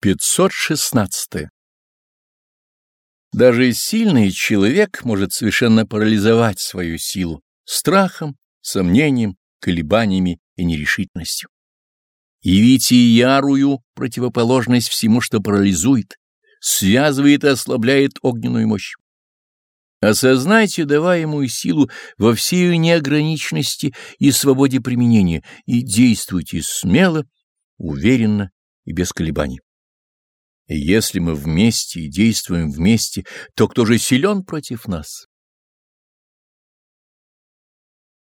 516. Даже сильный человек может совершенно парализовать свою силу страхом, сомнением, колебаниями и нерешительностью. Явите ярую противоположность всему, что парализует, связывает и ослабляет огненную мощь. Осознайте даваемую силу во всей ее неограниченности и свободе применения и действуйте смело, уверенно и без колебаний. Если мы вместе и действуем вместе, то кто же силен против нас?